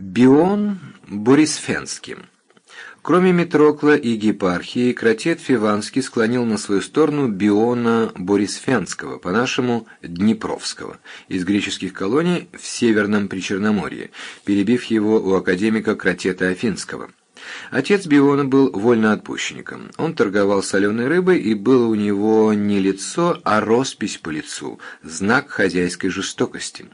Бион Борисфенский. Кроме Митрокла и Гепархии, кратет Фиванский склонил на свою сторону Биона Борисфенского, по-нашему Днепровского, из греческих колоний в Северном Причерноморье, перебив его у академика Кратета Афинского. Отец Биона был вольноотпущенником. Он торговал соленой рыбой, и было у него не лицо, а роспись по лицу, знак хозяйской жестокости.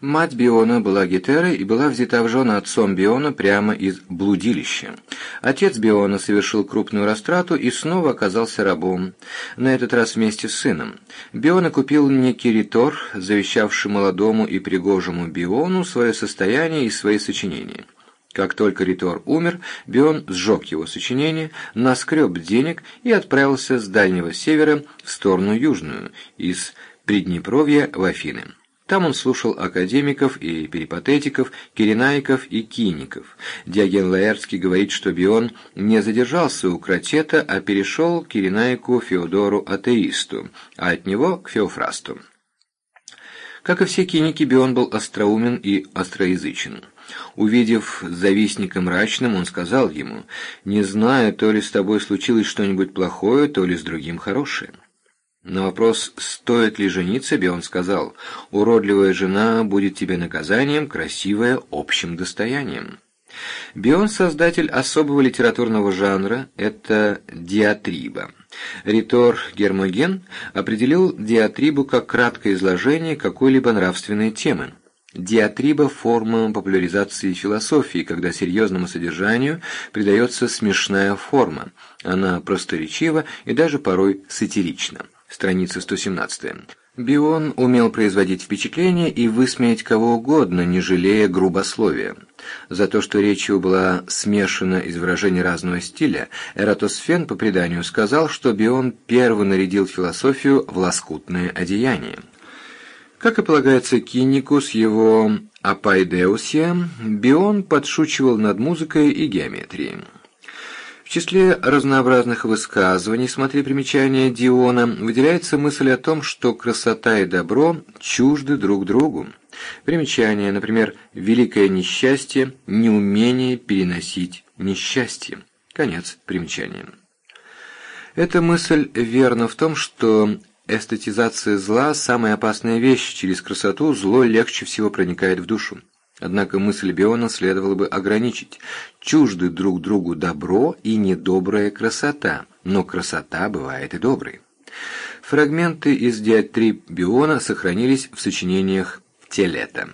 Мать Биона была гетерой и была взята в жены отцом Биона прямо из блудилища. Отец Биона совершил крупную растрату и снова оказался рабом, на этот раз вместе с сыном. Биона купил некий ритор, завещавший молодому и пригожему Биону свое состояние и свои сочинения. Как только Ритор умер, Бион сжег его сочинение, наскреб денег и отправился с Дальнего Севера в сторону Южную, из Приднепровья в Афины. Там он слушал академиков и перипатетиков, киренаиков и киников. Диоген Лаэртский говорит, что Бион не задержался у Кратета, а перешел к киренаику Феодору Атеисту, а от него к Феофрасту. Как и все киники, Бион был остроумен и остроязычен. Увидев завистника мрачным, он сказал ему, «Не знаю, то ли с тобой случилось что-нибудь плохое, то ли с другим хорошее». На вопрос, стоит ли жениться, Бион сказал, «Уродливая жена будет тебе наказанием, красивая – общим достоянием». Бион – создатель особого литературного жанра – это диатриба. Ритор Гермоген определил диатрибу как краткое изложение какой-либо нравственной темы. Диатриба – форма популяризации философии, когда серьезному содержанию придается смешная форма. Она просторечива и даже порой сатирична страница 117. Бион умел производить впечатление и высмеять кого угодно, не жалея грубословия. За то, что речь его была смешана из выражений разного стиля, Эратосфен по преданию сказал, что Бион первый нарядил философию в лоскутное одеяние. Как и полагается Кинику с его «Апайдеусия», Бион подшучивал над музыкой и геометрией. В числе разнообразных высказываний, смотри примечание Диона, выделяется мысль о том, что красота и добро чужды друг другу. Примечание, например, «великое несчастье – неумение переносить несчастье». Конец примечания. Эта мысль верна в том, что эстетизация зла – самая опасная вещь, через красоту зло легче всего проникает в душу. Однако мысль Биона следовало бы ограничить. Чужды друг другу добро и недобрая красота, но красота бывает и доброй. Фрагменты из диатриб Биона сохранились в сочинениях Телета.